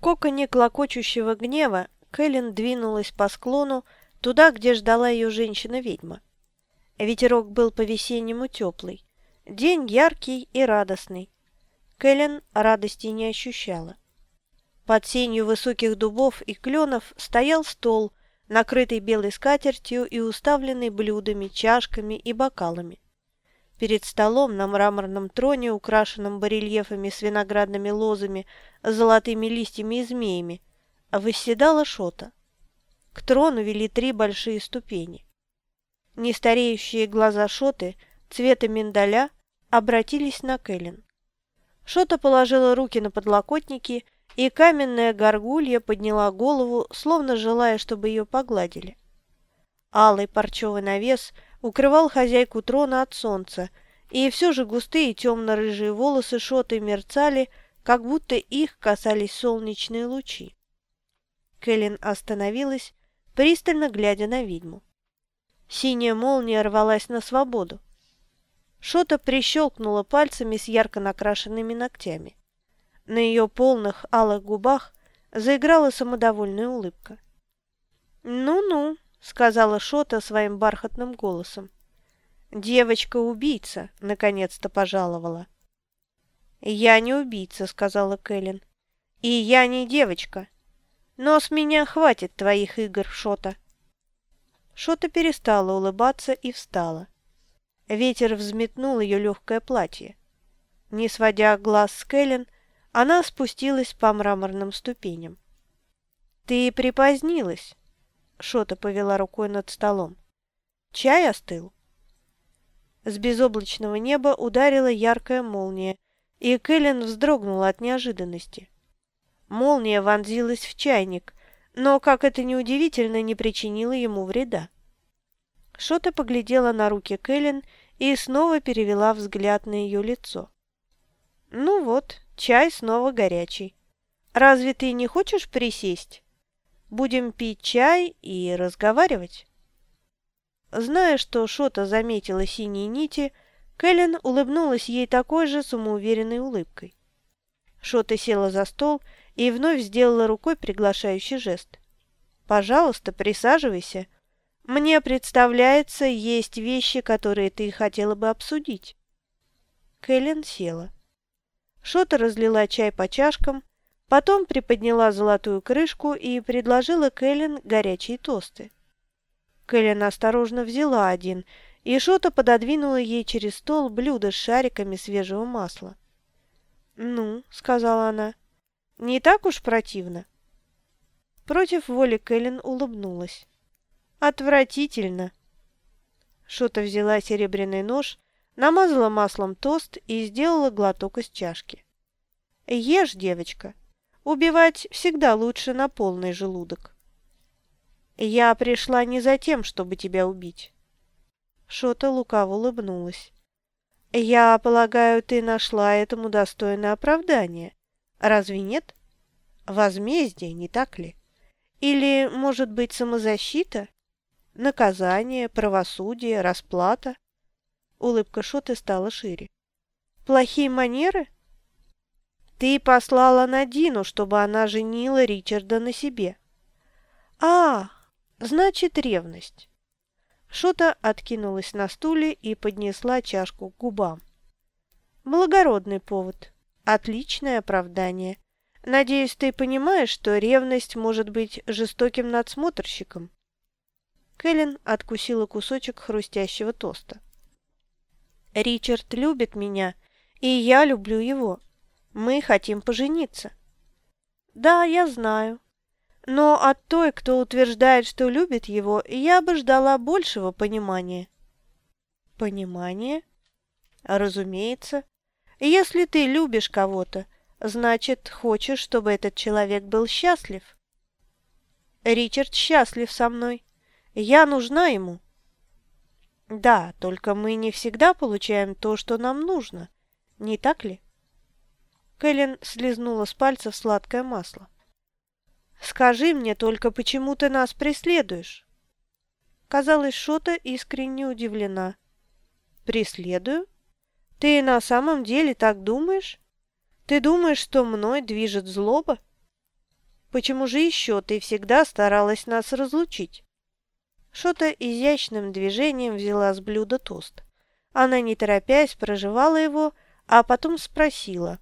коконе клокочущего гнева Кэлен двинулась по склону туда, где ждала ее женщина-ведьма. Ветерок был по-весеннему теплый, день яркий и радостный. Кэлен радости не ощущала. Под сенью высоких дубов и кленов стоял стол, накрытый белой скатертью и уставленный блюдами, чашками и бокалами. Перед столом на мраморном троне, украшенном барельефами с виноградными лозами, золотыми листьями и змеями, восседала Шота. К трону вели три большие ступени. Нестареющие глаза Шоты цвета миндаля обратились на Кэлен. Шота положила руки на подлокотники, и каменная горгулья подняла голову, словно желая, чтобы ее погладили. Алый парчевый навес – укрывал хозяйку трона от солнца, и все же густые темно-рыжие волосы Шоты мерцали, как будто их касались солнечные лучи. Кэлен остановилась, пристально глядя на ведьму. Синяя молния рвалась на свободу. Шота прищелкнула пальцами с ярко накрашенными ногтями. На ее полных алых губах заиграла самодовольная улыбка. «Ну-ну», — сказала Шота своим бархатным голосом. «Девочка-убийца!» — наконец-то пожаловала. «Я не убийца», — сказала Кэлен. «И я не девочка. Но с меня хватит твоих игр, Шота». Шота перестала улыбаться и встала. Ветер взметнул ее легкое платье. Не сводя глаз с Кэлен, она спустилась по мраморным ступеням. «Ты припозднилась», Шота повела рукой над столом. «Чай остыл?» С безоблачного неба ударила яркая молния, и Кэлен вздрогнула от неожиданности. Молния вонзилась в чайник, но, как это неудивительно, не причинила ему вреда. Шота поглядела на руки Кэлен и снова перевела взгляд на ее лицо. «Ну вот, чай снова горячий. Разве ты не хочешь присесть?» Будем пить чай и разговаривать?» Зная, что Шота заметила синие нити, Кэлен улыбнулась ей такой же самоуверенной улыбкой. Шота села за стол и вновь сделала рукой приглашающий жест. «Пожалуйста, присаживайся. Мне представляется, есть вещи, которые ты хотела бы обсудить». Кэлен села. Шота разлила чай по чашкам, Потом приподняла золотую крышку и предложила Кэлен горячие тосты. Кэлен осторожно взяла один, и Шота пододвинула ей через стол блюдо с шариками свежего масла. «Ну», — сказала она, — «не так уж противно». Против воли Кэлен улыбнулась. «Отвратительно!» Шота взяла серебряный нож, намазала маслом тост и сделала глоток из чашки. «Ешь, девочка!» Убивать всегда лучше на полный желудок. Я пришла не за тем, чтобы тебя убить. Шота лукаво улыбнулась. Я полагаю, ты нашла этому достойное оправдание. Разве нет? Возмездие, не так ли? Или, может быть, самозащита? Наказание, правосудие, расплата? Улыбка Шоты стала шире. Плохие манеры? Ты послала Надину, чтобы она женила Ричарда на себе. А, значит, ревность. Шота откинулась на стуле и поднесла чашку к губам. Благородный повод. Отличное оправдание. Надеюсь, ты понимаешь, что ревность может быть жестоким надсмотрщиком. Кэлен откусила кусочек хрустящего тоста. Ричард любит меня, и я люблю его. Мы хотим пожениться. Да, я знаю. Но от той, кто утверждает, что любит его, я бы ждала большего понимания. Понимание? Разумеется. Если ты любишь кого-то, значит, хочешь, чтобы этот человек был счастлив. Ричард счастлив со мной. Я нужна ему. Да, только мы не всегда получаем то, что нам нужно. Не так ли? Кэлен слезнула с пальцев сладкое масло. «Скажи мне только, почему ты нас преследуешь?» Казалось, Шота искренне удивлена. «Преследую? Ты на самом деле так думаешь? Ты думаешь, что мной движет злоба?» Почему же еще ты всегда старалась нас разлучить?» Шота изящным движением взяла с блюда тост. Она, не торопясь, проживала его, а потом спросила.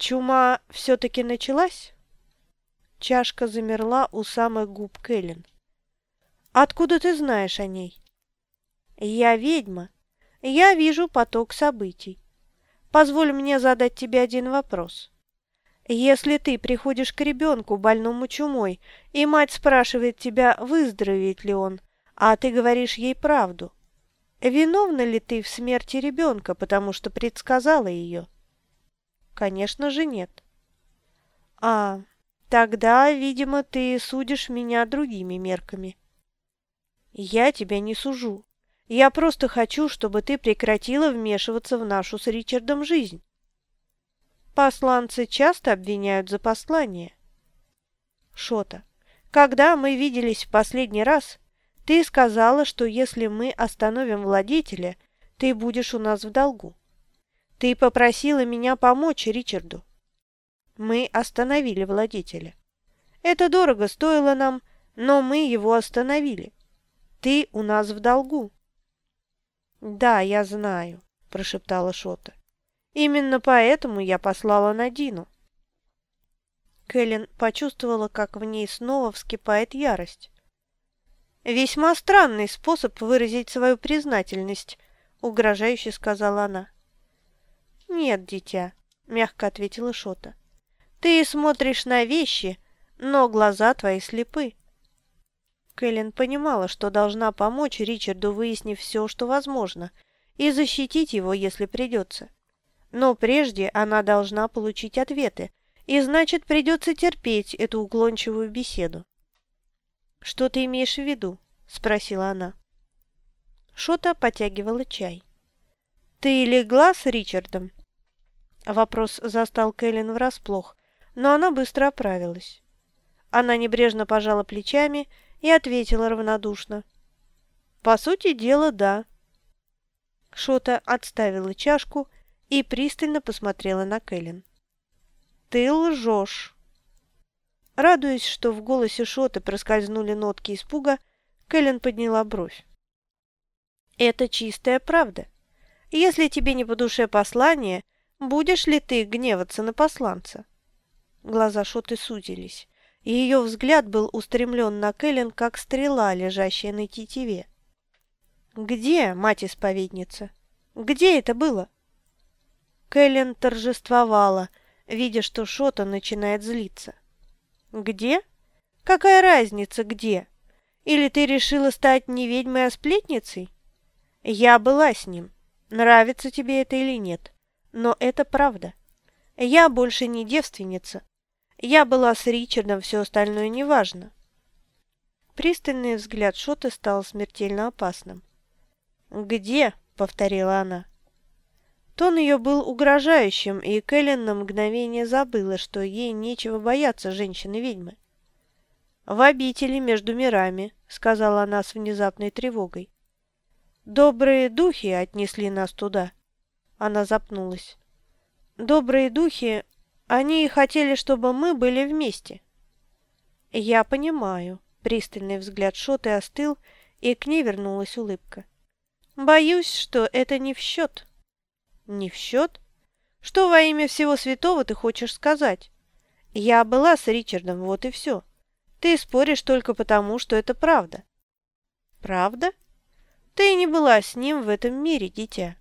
«Чума все-таки началась?» Чашка замерла у самых губ Кэлен. «Откуда ты знаешь о ней?» «Я ведьма. Я вижу поток событий. Позволь мне задать тебе один вопрос. Если ты приходишь к ребенку, больному чумой, и мать спрашивает тебя, выздоровеет ли он, а ты говоришь ей правду, виновна ли ты в смерти ребенка, потому что предсказала ее? Конечно же нет. А, тогда, видимо, ты судишь меня другими мерками. Я тебя не сужу. Я просто хочу, чтобы ты прекратила вмешиваться в нашу с Ричардом жизнь. Посланцы часто обвиняют за послание. Шота, когда мы виделись в последний раз, ты сказала, что если мы остановим владетеля, ты будешь у нас в долгу. Ты попросила меня помочь Ричарду. Мы остановили владетеля. Это дорого стоило нам, но мы его остановили. Ты у нас в долгу. «Да, я знаю», – прошептала Шота. Именно поэтому я послала Надину. Кэлен почувствовала, как в ней снова вскипает ярость. «Весьма странный способ выразить свою признательность», — угрожающе сказала она. «Нет, дитя», — мягко ответила Шота. «Ты смотришь на вещи, но глаза твои слепы». Кэлен понимала, что должна помочь Ричарду, выяснив все, что возможно, и защитить его, если придется. Но прежде она должна получить ответы, и значит придется терпеть эту уклончивую беседу. «Что ты имеешь в виду?» – спросила она. Шота потягивала чай. «Ты легла с Ричардом?» Вопрос застал Кэлен врасплох, но она быстро оправилась. Она небрежно пожала плечами и ответила равнодушно. «По сути дела, да». Шота отставила чашку и пристально посмотрела на Кэлен. «Ты лжешь!» Радуясь, что в голосе Шота проскользнули нотки испуга, Кэлен подняла бровь. «Это чистая правда. Если тебе не по душе послание, будешь ли ты гневаться на посланца?» Глаза Шоты сузились, и ее взгляд был устремлен на Кэлен, как стрела, лежащая на тетиве. «Где, мать-исповедница? Где это было?» Кэлен торжествовала, видя, что Шота начинает злиться. «Где? Какая разница, где? Или ты решила стать не ведьмой, а сплетницей? Я была с ним. Нравится тебе это или нет. Но это правда. Я больше не девственница. Я была с Ричардом, все остальное неважно». Пристальный взгляд Шоты стал смертельно опасным. «Где?» — повторила она. Тон ее был угрожающим, и Кэлен на мгновение забыла, что ей нечего бояться женщины-ведьмы. «В обители между мирами», — сказала она с внезапной тревогой. «Добрые духи отнесли нас туда». Она запнулась. «Добрые духи, они хотели, чтобы мы были вместе». «Я понимаю», — пристальный взгляд Шоты остыл, и к ней вернулась улыбка. «Боюсь, что это не в счет». Не в счет? Что во имя всего святого ты хочешь сказать? Я была с Ричардом, вот и все. Ты споришь только потому, что это правда. Правда? Ты не была с ним в этом мире, дитя.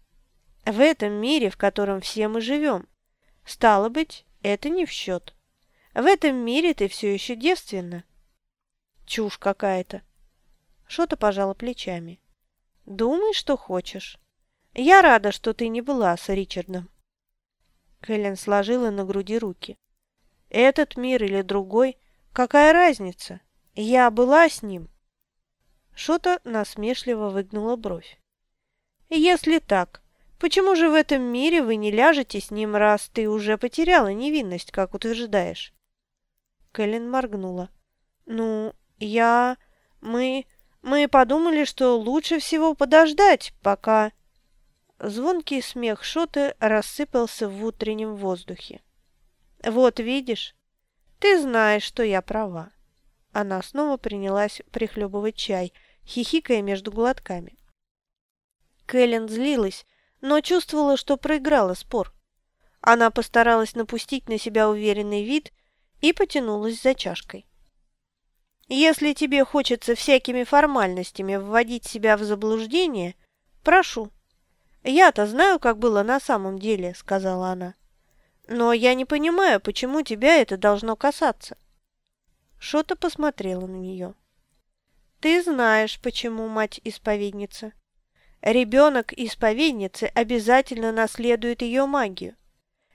В этом мире, в котором все мы живем. Стало быть, это не в счет. В этом мире ты все еще девственна. Чушь какая-то. Шота пожала плечами. Думай, что хочешь. Я рада, что ты не была с Ричардом. Кэлен сложила на груди руки. Этот мир или другой, какая разница? Я была с ним. Шота насмешливо выгнула бровь. Если так, почему же в этом мире вы не ляжете с ним, раз ты уже потеряла невинность, как утверждаешь? Кэлен моргнула. Ну, я... мы... мы подумали, что лучше всего подождать, пока... Звонкий смех Шоты рассыпался в утреннем воздухе. «Вот видишь, Ты знаешь, что я права». Она снова принялась прихлебывать чай, хихикая между глотками. Кэлен злилась, но чувствовала, что проиграла спор. Она постаралась напустить на себя уверенный вид и потянулась за чашкой. «Если тебе хочется всякими формальностями вводить себя в заблуждение, прошу». «Я-то знаю, как было на самом деле», — сказала она. «Но я не понимаю, почему тебя это должно касаться». Шота посмотрела на нее. «Ты знаешь, почему мать-исповедница. Ребенок исповедницы обязательно наследует ее магию.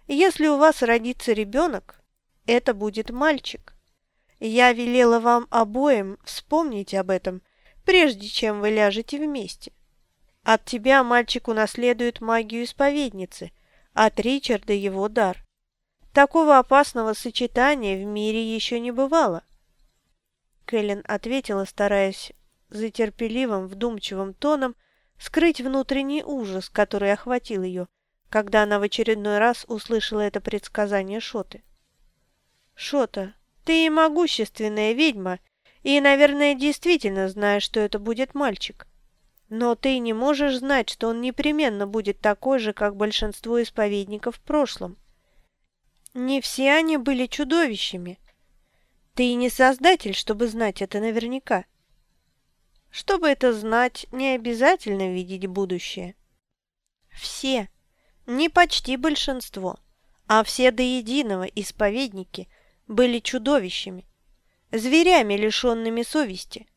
Если у вас родится ребенок, это будет мальчик. Я велела вам обоим вспомнить об этом, прежде чем вы ляжете вместе. От тебя мальчик унаследует магию исповедницы, от Ричарда его дар. Такого опасного сочетания в мире еще не бывало. Кэлен ответила, стараясь за терпеливым, вдумчивым тоном скрыть внутренний ужас, который охватил ее, когда она в очередной раз услышала это предсказание Шоты. «Шота, ты и могущественная ведьма, и, наверное, действительно знаешь, что это будет мальчик. Но ты не можешь знать, что он непременно будет такой же, как большинство исповедников в прошлом. Не все они были чудовищами. Ты и не создатель, чтобы знать это наверняка. Чтобы это знать, не обязательно видеть будущее. Все, не почти большинство, а все до единого исповедники были чудовищами, зверями, лишенными совести.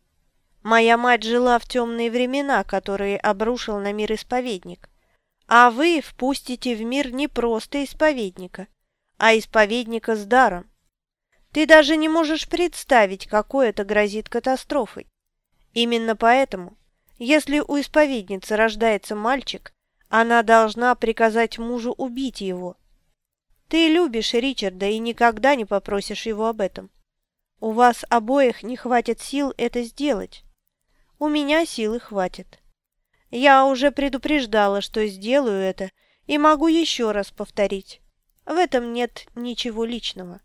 Моя мать жила в темные времена, которые обрушил на мир исповедник, а вы впустите в мир не просто исповедника, а исповедника с даром. Ты даже не можешь представить, какой это грозит катастрофой. Именно поэтому, если у исповедницы рождается мальчик, она должна приказать мужу убить его. Ты любишь Ричарда и никогда не попросишь его об этом. У вас обоих не хватит сил это сделать. У меня силы хватит. Я уже предупреждала, что сделаю это, и могу еще раз повторить. В этом нет ничего личного.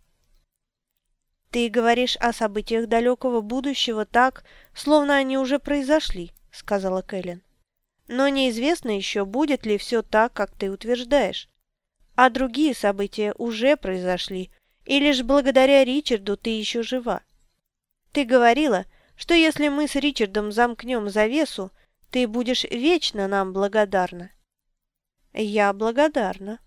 «Ты говоришь о событиях далекого будущего так, словно они уже произошли», — сказала Кэлен. «Но неизвестно еще, будет ли все так, как ты утверждаешь. А другие события уже произошли, и лишь благодаря Ричарду ты еще жива. Ты говорила, что если мы с Ричардом замкнем завесу, ты будешь вечно нам благодарна». «Я благодарна»,